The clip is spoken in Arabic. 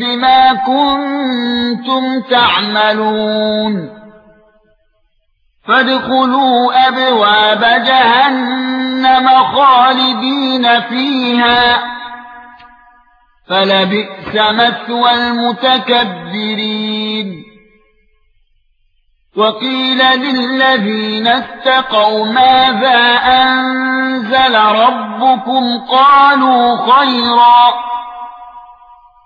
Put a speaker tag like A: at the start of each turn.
A: بِمَا كُنتُمْ تَعْمَلُونَ فَادْخُلُوا أَبْوَابَ جَهَنَّمَ خَالِدِينَ فِيهَا فَلَبِئْسَ مَثْوَى الْمُتَكَبِّرِينَ وَقِيلَ لِلَّذِينَ اتَّقَوْا مَاذَا أَنزَلَ رَبُّكُمْ قَالُوا خَيْرًا